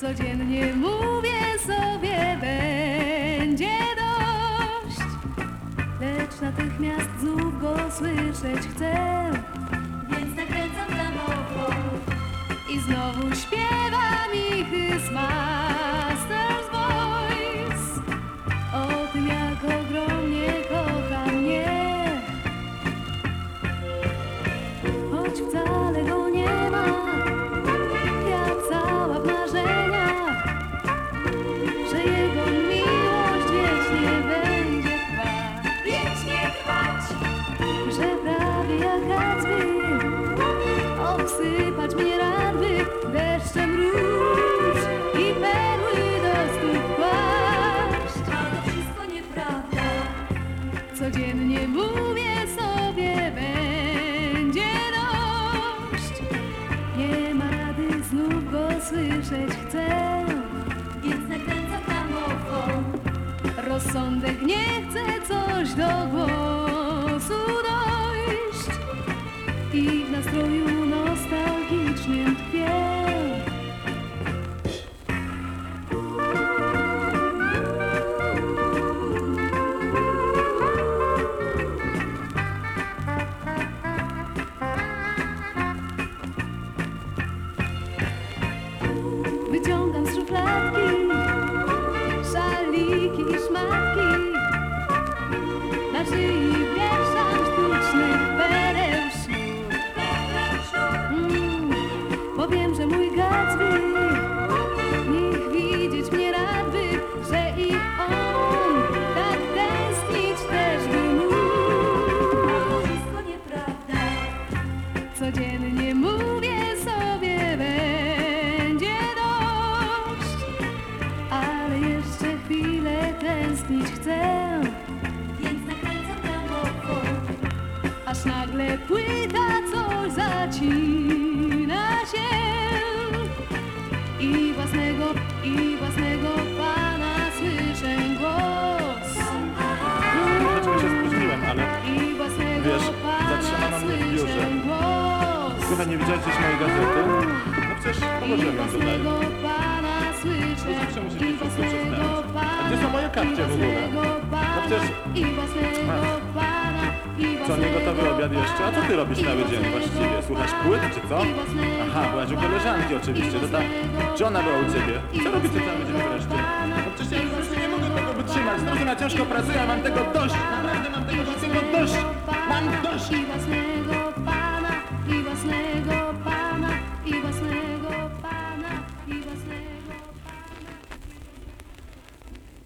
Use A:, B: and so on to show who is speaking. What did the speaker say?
A: Codziennie mówię sobie, będzie dość. Lecz natychmiast znów go słyszeć chcę. Mnie deszczem róż I perły do stóp kłaść
B: wszystko nieprawda.
A: Codziennie mówię sobie będzie dość. Nie ma rady znów go słyszeć chcę. Rozsądek nie chce coś do głosu dojść. I w nastroju nostalgicznym Codziennie mówię sobie będzie dość. Ale jeszcze chwilę tęsknić chcę.
B: Więc nakręcam gramofon
A: Aż nagle płyta coś zacina się. I własnego, i własnego
C: mojej gazety? No przecież położyłem ją tutaj. To zawsze musi
A: i
C: być wszystko przeczytać.
A: Pana
C: A gdzie są moje kapcie w ogóle? No przecież-
A: i
C: Co, nie gotowy obiad jeszcze? A co ty robisz cały dzień właściwie? Słuchasz płyt, czy co? Aha, byłaś u koleżanki oczywiście, to ta... Czy ona była u ciebie? Co robicie cały dzień wreszcie? No przecież ja już nie mogę tego wytrzymać, znowu na ciężko pracuję, a mam tego dość! Naprawdę y
A: vas a